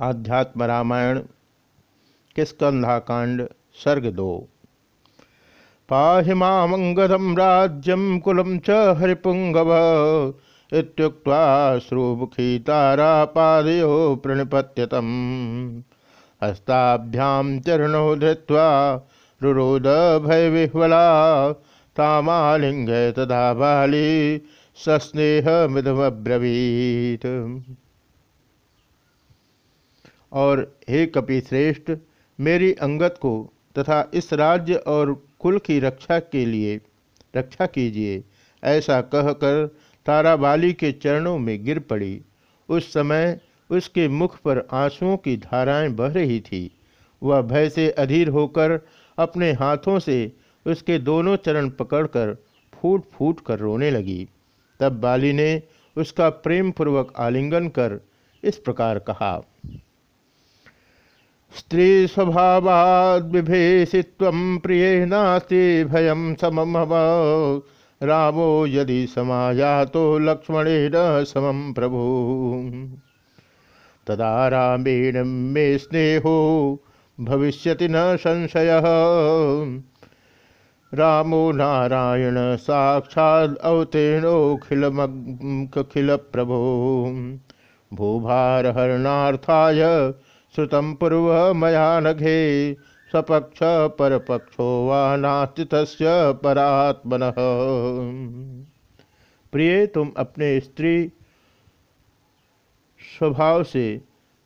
आध्यात्म रामायण, किस्कंधाकांड, सर्ग दो। पाहि मामंगधम राज्यम कुलम च हरिपुंगव, इत्युक्त्वा श्रुमुखी तारा पादयो प्रणिपत्यतम। हस्ताभ्याम चरणो धृत्वा रुरोद भय विह्वला तामालिंग तदा बाली सस्नेह मिदमब्रवीत और हे कपि श्रेष्ठ मेरी अंगत को तथा इस राज्य और कुल की रक्षा के लिए, रक्षा कीजिए, ऐसा कहकर ताराबाली के चरणों में गिर पड़ी। उस समय उसके मुख पर आंसुओं की धाराएँ बह रही थी। वह भय से अधीर होकर अपने हाथों से उसके दोनों चरण पकड़कर फूट फूट कर रोने लगी। तब बाली ने उसका प्रेम पूर्वक आलिंगन कर इस प्रकार कहा स्त्री स्वभावादिभेषित्व प्रिय नास्ति भयम समम रामो यदि समाया तो लक्ष्मणेन समम प्रभु। तदा रामेण मे स्नेहो, भविष्यति न संशय। रामो नारायण साक्षाद अवतीर्णोखिलमखिल प्रभो भूभारहरणार्थाय श्रुतम पूर्व मया नघे सपक्ष परपक्षो वा परात्मन। प्रिय, तुम अपने स्त्री स्वभाव से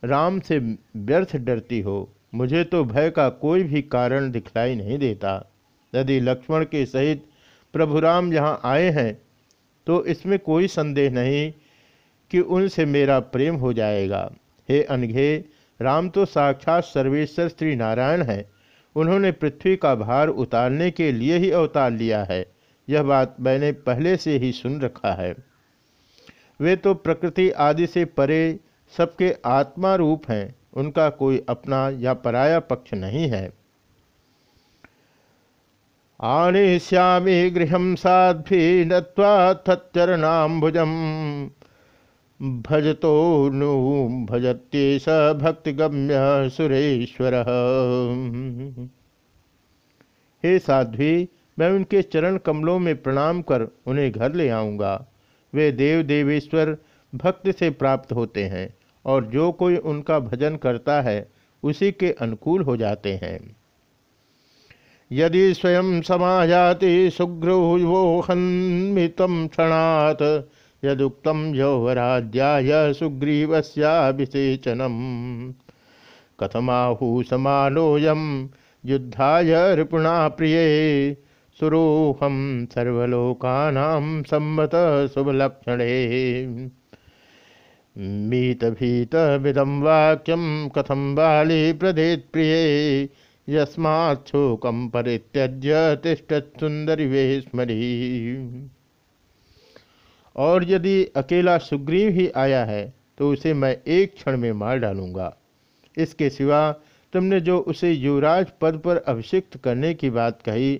राम से व्यर्थ डरती हो। मुझे तो भय का कोई भी कारण दिखलाई नहीं देता। यदि लक्ष्मण के सहित प्रभु राम यहाँ आए हैं तो इसमें कोई संदेह नहीं कि उनसे मेरा प्रेम हो जाएगा। हे अनघे राम तो साक्षात सर्वेश्वर श्री नारायण है। उन्होंने पृथ्वी का भार उतारने के लिए ही अवतार लिया है। यह बात मैंने पहले से ही सुन रखा है। वे तो प्रकृति आदि से परे सबके आत्मा रूप हैं। उनका कोई अपना या पराया पक्ष नहीं है। आने श्यामी गृह साध्वी नत्वा तच्चरणाम्बुजम। भजतो नु भजते स भक्तिगम्य सुरेश्वर। हे साध्वी, मैं उनके चरण कमलों में प्रणाम कर उन्हें घर ले आऊँगा। वे देव देवेश्वर भक्त से प्राप्त होते हैं और जो कोई उनका भजन करता है, उसी के अनुकूल हो जाते हैं। यदि स्वयं समायाति सुग्रोहन्मित क्षणात् यदुक्त यौवराज्याय सुग्रीवस्याभिषेचनम कथमाहु समानोऽयं युद्धाय रिपुणा प्रिय सुरोहम सर्वलोकानां सम्मत शुभलक्षणे। मीतभीतमिदं वाक्यं कथं बाली प्रदेत् प्रिये यस्माच्छोकं परित्यज्य तिष्ठत्सुन्दरि वेस्मरी और यदि अकेला सुग्रीव ही आया है तो उसे मैं एक क्षण में मार डालूँगा। इसके सिवा तुमने जो उसे युवराज पद पर अभिषिक्त करने की बात कही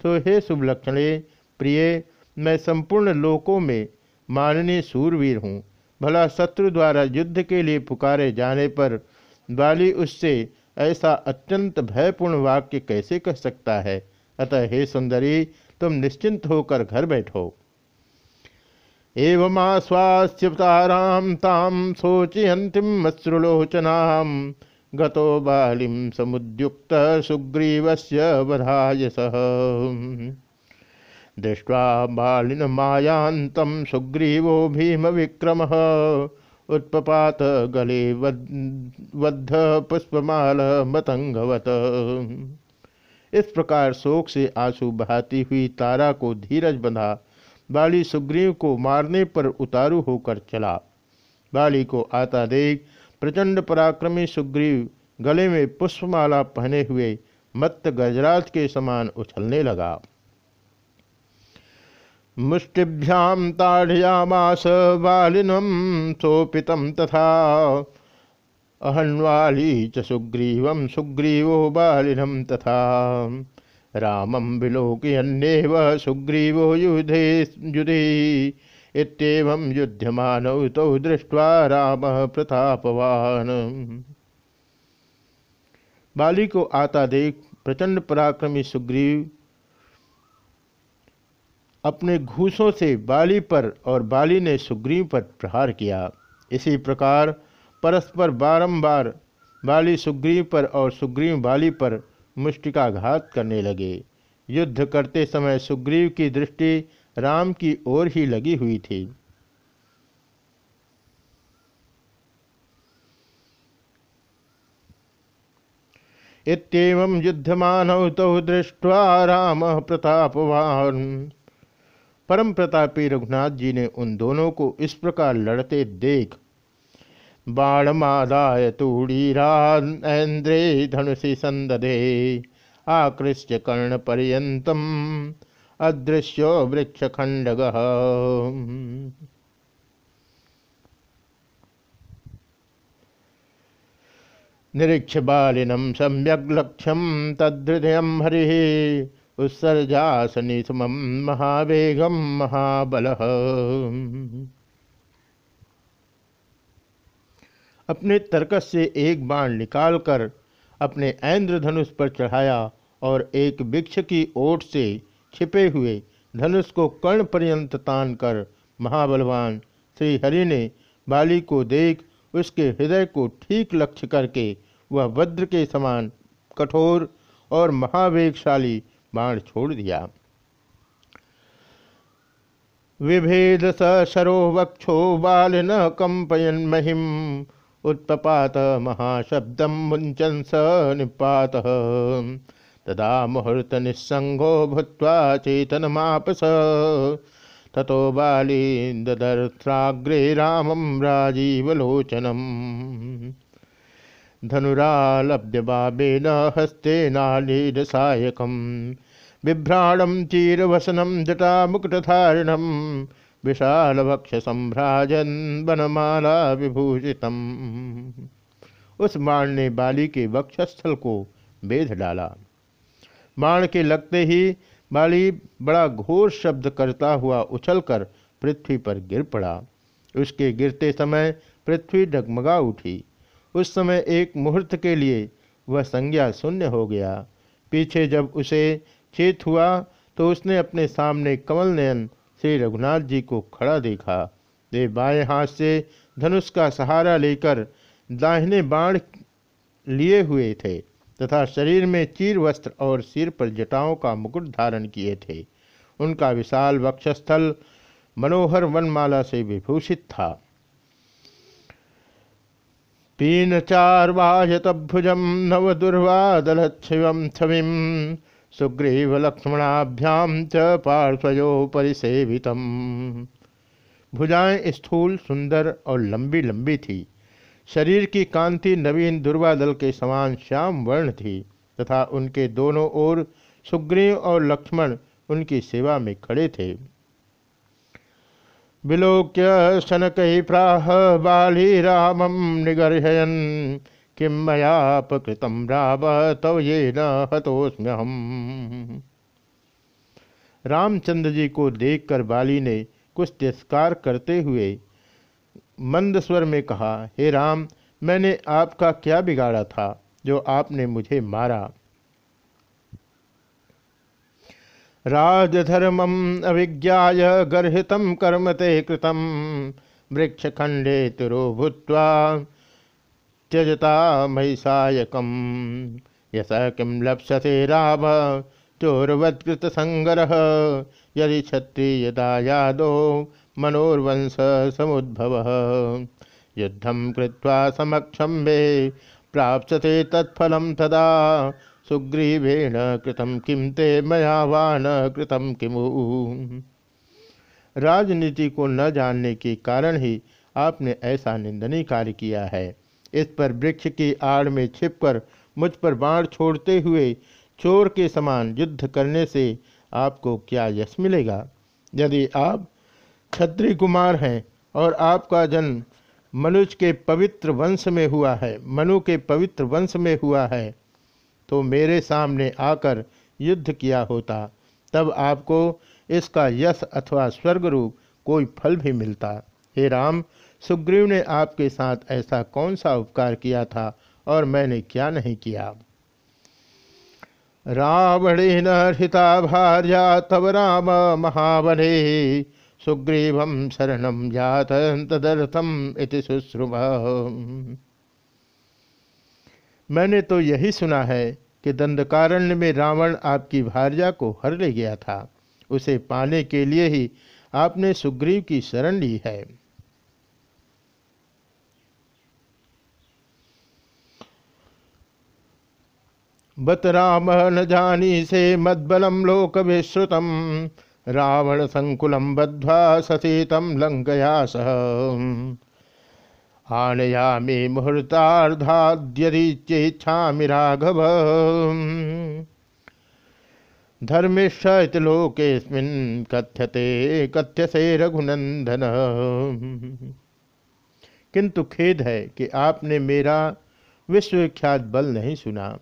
तो हे शुभलक्षणे, प्रिय, मैं संपूर्ण लोकों में माननीय सूरवीर हूँ। भला शत्रु द्वारा युद्ध के लिए पुकारे जाने पर बाली उससे ऐसा अत्यंत भयपूर्ण वाक्य कैसे कह सकता है? अतः हे सुंदरी, तुम निश्चिंत होकर घर बैठो। एवमाश्वास्यतारां तां शोचयन्तीम् अश्रुलोचनां। गतो बालिं समुद्युक्तः सुग्रीवस्य वधाय सह दृष्ट्वा बालिनमायान्तं सुग्रीवो भीमविक्रमः। उत्पपात गले वद्ध पुष्पमाल मतंगवत इस प्रकार शोक से आँसू बहाती हुई तारा को धीरज बंधा बाली सुग्रीव को मारने पर उतारू होकर चला। बाली को आता देख प्रचंड पराक्रमी सुग्रीव गले में पुष्पमाला पहने हुए मत्त गजराज के समान उछलने लगा। मुष्टिभ्याम ताढ़यामास बालिनम सोपित तथा अहन्वाली च सुग्रीव सुग्रीवो बालिनम तथा रामं विलोकयन्नेव सुग्रीवो युधे युधे। इतम युद्धमानौ तौ दृष्ट्वा राम प्रतापवान। बाली को आता देख प्रचंड पराक्रमी सुग्रीव अपने घूसों से बाली पर और बाली ने सुग्रीव पर प्रहार किया। इसी प्रकार परस्पर बारंबार बाली सुग्रीव पर और सुग्रीव बाली पर मुष्टिकाघात करने लगे। युद्ध करते समय सुग्रीव की दृष्टि राम की ओर ही लगी हुई थी। इतम युद्धमानौ तौ दृष्ट्वा राम प्रतापवान। परम प्रतापी रघुनाथ जी ने उन दोनों को इस प्रकार लड़ते देख बाणमादाय तूड़ीरान्द्रे धनुषि संदधे आकृष्य कर्ण पर्यतम अदृश्यो वृक्षखंडग निरीक्ष बालिनम सम्यक लक्ष्यम तदृदय हरि उत्सर्जासनी महावेगम महाबल। अपने तर्कस से एक बाण निकालकर अपने ऐन्द्रधनुष पर चढ़ाया और एक वृक्ष की ओट से छिपे हुए धनुष को कर्ण पर्यंत तान कर महाबलवान श्री हरि ने बाली को देख उसके हृदय को ठीक लक्ष्य करके वह वज्र के समान कठोर और महावेगशाली बाण छोड़ दिया। विभेद स शरो वक्षो बाल न कंपयन महिम। उत्पपात महाशब्द मुंचन स निपात। तदा मुहूर्त निस्संगो भूत्वा चेतनमापस। ततो बाली ददर्थाग्रे रामं राजीवलोचनम्। धनुरालभ्य बाबेन हस्तेनालीडसायकं बिभ्राणं चीरवसनं जटामुकुटधारिणम्। विशाल भक्ष संभ्राजन बनमाला विभूषितम। उस बाण ने बाली के वक्षस्थल को बेध डाला। बाण के लगते ही बाली बड़ा घोर शब्द करता हुआ उछलकर पृथ्वी पर गिर पड़ा। उसके गिरते समय पृथ्वी डगमगा उठी। उस समय एक मुहूर्त के लिए वह संज्ञा शून्य हो गया। पीछे जब उसे चेत हुआ तो उसने अपने सामने कमल नयन श्री रघुनाथ जी को खड़ा देखा। वे बाएँ हाथ से धनुष का सहारा लेकर दाहिने बाण लिए हुए थे तथा शरीर में चीर वस्त्र और सिर पर जटाओं का मुकुट धारण किए थे। उनका विशाल वक्षस्थल मनोहर वनमाला से विभूषित था। पीन चार भुजम नव दुर्वादल शिवम छविम सुग्रीव लक्ष्मणाभ्याम च पार्श्वयो परिसेवित भुजाएँ स्थूल, सुंदर और लंबी लंबी थी। शरीर की कांति नवीन दुर्वादल के समान श्याम वर्ण थी तथा उनके दोनों ओर सुग्रीव और लक्ष्मण उनकी सेवा में खड़े थे। विलोक्य शनक प्राह बाली रामम निगर्हयन। किम मयापकृतम राव, तव ये न हतोस्म्यहम रामचंद्र जी को देखकर बाली ने कुछ तिरस्कार करते हुए मंद स्वर में कहा, हे राम, मैंने आपका क्या बिगाड़ा था जो आपने मुझे मारा? राजधर्मम अभिज्ञा गर्त कर्म ते कृतम वृक्षखंडे तिरो भूत्वा त्यजता महिषायकम यस किं लप्स्यते राम? चोरवत्कृत संग्रह यदि क्षत्रियता यादो मनोर्वंश समुद्भव। युद्धम कृत्वा समक्षम वे प्राप्स्यते तत्फलम तदा। सुग्रीवेण कृतम किम ते मयावान कृतम किमु? राजनीति को न जानने के कारण ही आपने ऐसा निंदनीय कार्य किया है। इस पर वृक्ष की आड़ में छिपकर मुझ पर बाण छोड़ते हुए चोर के समान युद्ध करने से आपको क्या यश मिलेगा? यदि आप छत्री कुमार हैं और आपका जन्म मनुज के पवित्र वंश में हुआ है, मनु के पवित्र वंश में हुआ है तो मेरे सामने आकर युद्ध किया होता, तब आपको इसका यश अथवा स्वर्ग रूप कोई फल भी मिलता। हे राम सुग्रीव ने आपके साथ ऐसा कौन सा उपकार किया था और मैंने क्या नहीं किया? रावणेन हृता भार्या तव राम महावने सुग्रीव शरण जात तदर्थम इति शुश्रुभ मैंने तो यही सुना है कि दंडकारण्य में रावण आपकी भार्या को हर ले गया था। उसे पाने के लिए ही आपने सुग्रीव की शरण ली है। बत राम न जानी से मद्बलम लोक विश्रुतम रावण संकुलम बद्ध्वा सतीतम लंकया सह। आनयामि मुहूर्तार्धाद्यदि चेच्छा राघव। इति लोकेस्मिन् कथ्यते कथ्यसे रघुनंदन। किंतु खेद है कि आपने मेरा विश्वविख्यात बल नहीं सुना।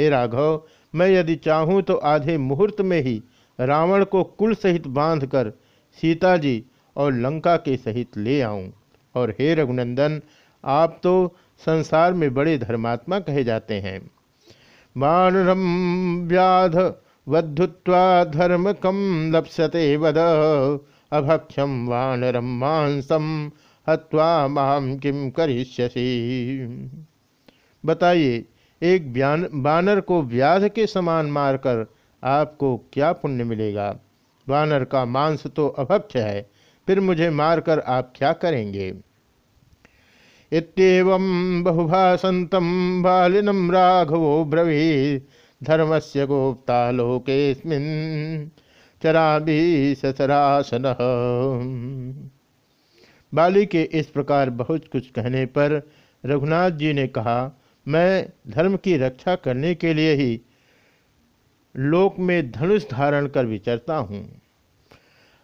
हे राघव, मैं यदि चाहूँ तो आधे मुहूर्त में ही रावण को कुल सहित बांधकर सीता जी और लंका के सहित ले आऊँ। और हे रघुनंदन, आप तो संसार में बड़े धर्मात्मा कहे जाते हैं। वानरम व्याध वधुत्वा धर्म कम लप्स्यते वद अभक्षम वानरम मांसम हत्वा माम किम करिष्यसी। बताइए एक बानर को व्याध के समान मारकर आपको क्या पुण्य मिलेगा? वानर का मांस तो अभक्ष है, फिर मुझे मारकर आप क्या करेंगे? इतम बहुभाषंतम बालिनम राघवो ब्रवी धर्म से गोप्ता लोकेस्मिन भी ससरासन बाली के इस प्रकार बहुत कुछ कहने पर रघुनाथ जी ने कहा मैं धर्म की रक्षा करने के लिए ही लोक में धनुष धारण कर विचरता हूँ।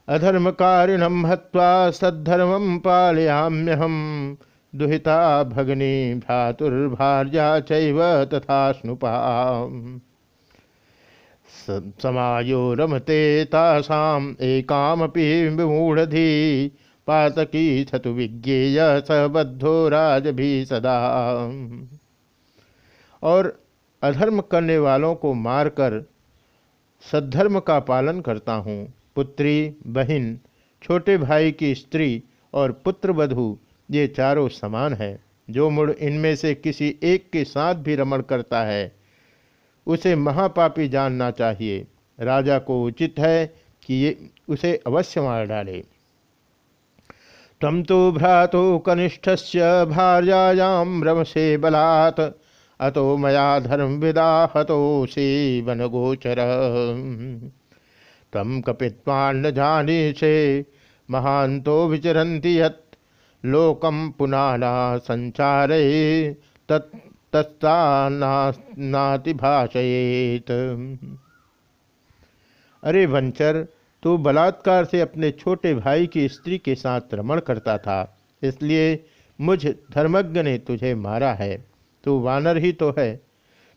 अधर्म कारिणम हत्वा सद्धर्म पालयाम्यहम दुहिता भगनी भ्रातुर्भार्या चैव तथा स्नुपा समायो रमते तासाम एकामपि विमूढ़धि। पातकी छतु विज्ञेय सबद्धो राज भी सदा और अधर्म करने वालों को मारकर सद्धर्म का पालन करता हूँ। पुत्री, बहन, छोटे भाई की स्त्री और पुत्र वधु, ये चारों समान है। जो मुड़ इनमें से किसी एक के साथ भी रमण करता है, उसे महापापी जानना चाहिए। राजा को उचित है कि ये उसे अवश्य मार डाले। तम तो भ्रातो कनिष्ठ से भार्यायाम रम से बलात् अतो मया धर्म विदा हतोषी वन गोचर। तम कपित्वान्न जानी से महांतो विचरती यत लोकम पुनाना संचारे तत्तानाति भाषयेत। अरे वंचर, तू बलात्कार से अपने छोटे भाई की स्त्री के साथ रमण करता था, इसलिए मुझ धर्मज्ञ ने तुझे मारा है। तू वानर ही तो है।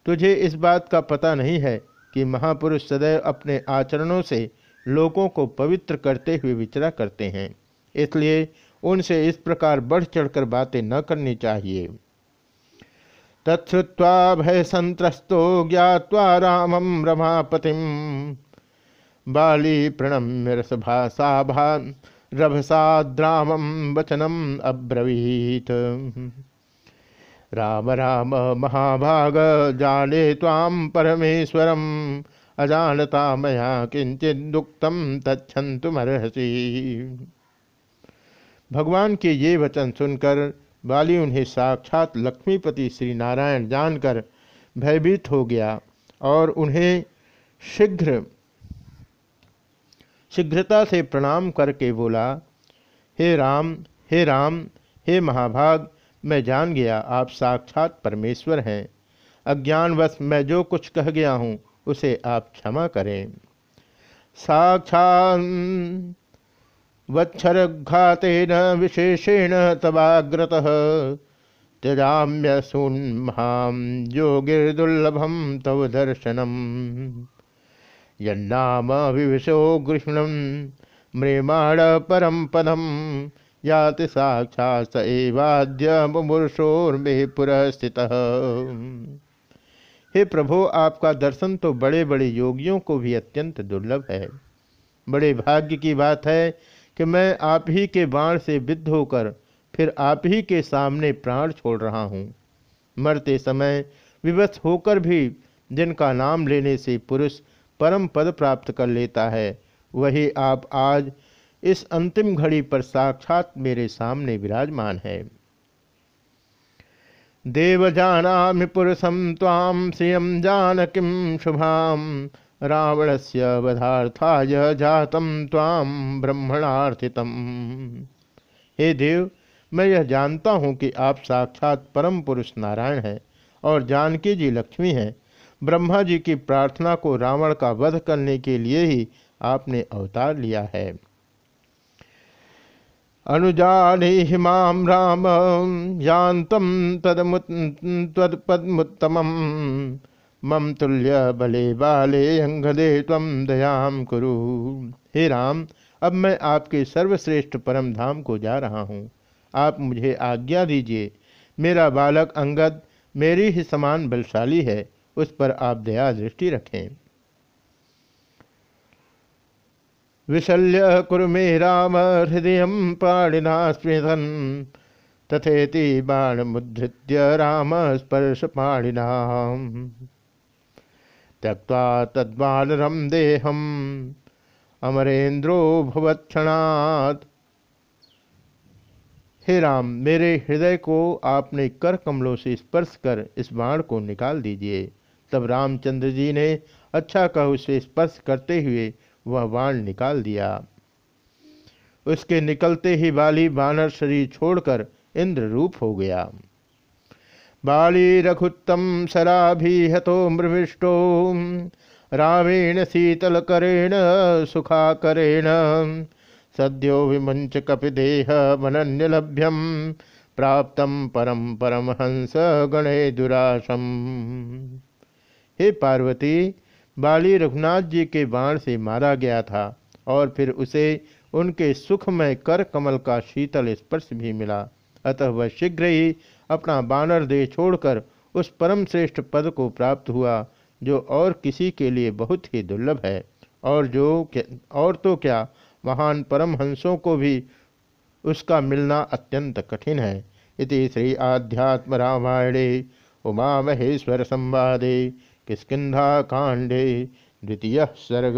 तुझे इस बात का पता नहीं है कि महापुरुष सदैव अपने आचरणों से लोगों को पवित्र करते हुए विचरा करते हैं, इसलिए उनसे इस प्रकार बढ़ चढ़कर बातें न करनी चाहिए। तत्वा भय संत्रस्तो ज्ञावा रामम रमापतिम बाली प्रणम्य रसभाषा रभसाद्रामम वचनम अब्रवीत। राम राम महाभाग, जाने ताम परमेश्वरम। अजानता मया किंचित दुक्तम तछंतुमर्हसी भगवान के ये वचन सुनकर बाली उन्हें साक्षात लक्ष्मीपति श्री नारायण जानकर भयभीत हो गया और उन्हें शीघ्र, शीघ्रता से प्रणाम करके बोला, हे राम हे राम, हे महाभाग मैं जान गया आप साक्षात परमेश्वर हैं। अज्ञानवश मैं जो कुछ कह गया हूँ, उसे आप क्षमा करें। साक्षात वत्सरघातेन विशेषेण तवाग्रत त्यजाम्य सुन्माम योगिर्दुर्लभम तव दर्शनम। यन्नाम विविशो गृह्णम मृमाण परम पदम। याति साक्षात स एवाद्य मुमूर्षोर्मे पुरस्थित। हे प्रभु, आपका दर्शन तो बड़े बड़े योगियों को भी अत्यंत दुर्लभ है। बड़े भाग्य की बात है कि मैं आप ही के बाण से विद्ध होकर फिर आप ही के सामने प्राण छोड़ रहा हूँ। मरते समय विवश होकर भी जिनका नाम लेने से पुरुष परम पद प्राप्त कर लेता है, वही आप आज इस अंतिम घड़ी पर साक्षात मेरे सामने विराजमान है। देवजाना पुरुषम ताम श्रियम जानकीम शुभाम रावण से वधार्थाय जातम ताम ब्रह्मणार्थितम। हे देव, मैं यह जानता हूँ कि आप साक्षात परम पुरुष नारायण हैं और जानकी जी लक्ष्मी हैं। ब्रह्मा जी की प्रार्थना को रावण का वध करने के लिए ही आपने अवतार लिया है। अनुजानी हिमाम राम यान्तम तदपदमुत्तम मम तुल्य बले बाले, अंगदे तम दयाम कुरु। हे राम, अब मैं आपके सर्वश्रेष्ठ परम धाम को जा रहा हूँ। आप मुझे आज्ञा दीजिए। मेरा बालक अंगद मेरी ही समान बलशाली है, उस पर आप दया दृष्टि रखें। विशल्य कुरु मे राम हृदय पाणिना तथेति बाण मुद्रित्य राम स्पर्श पाणिना त्यक्ता तद्बाणरम देहम। अमरेन्द्रो भवत्क्षणात्। हे राम, मेरे हृदय को आपने कर कमलों से स्पर्श कर इस बाण को निकाल दीजिए। तब रामचंद्र जी ने अच्छा कह उसे स्पर्श करते हुए वह बाण निकाल दिया। उसके निकलते ही बाली बानर शरीर छोड़कर इंद्र रूप हो गया। बाली रघुत्तम सराभी हतो मृविष्टो, रामेण शीतल करेण, सुखा करेण। सद्यो विमुंच कपिदेह मनन्यलभ्यम प्राप्त परम परम हंस गणे दुराशम हे पार्वती बाली रघुनाथ जी के बाण से मारा गया था और फिर उसे उनके सुखमय कर कमल का शीतल स्पर्श भी मिला। अतः वह शीघ्र ही अपना बानर देह छोड़कर उस परम श्रेष्ठ पद को प्राप्त हुआ, जो और किसी के लिए बहुत ही दुर्लभ है। और जो और तो क्या, महान परमहंसों को भी उसका मिलना अत्यंत कठिन है। इति श्री आध्यात्म रामायणे उमा महेश्वर संवादे। किस्किधा कांडे द्वितीय सर्ग।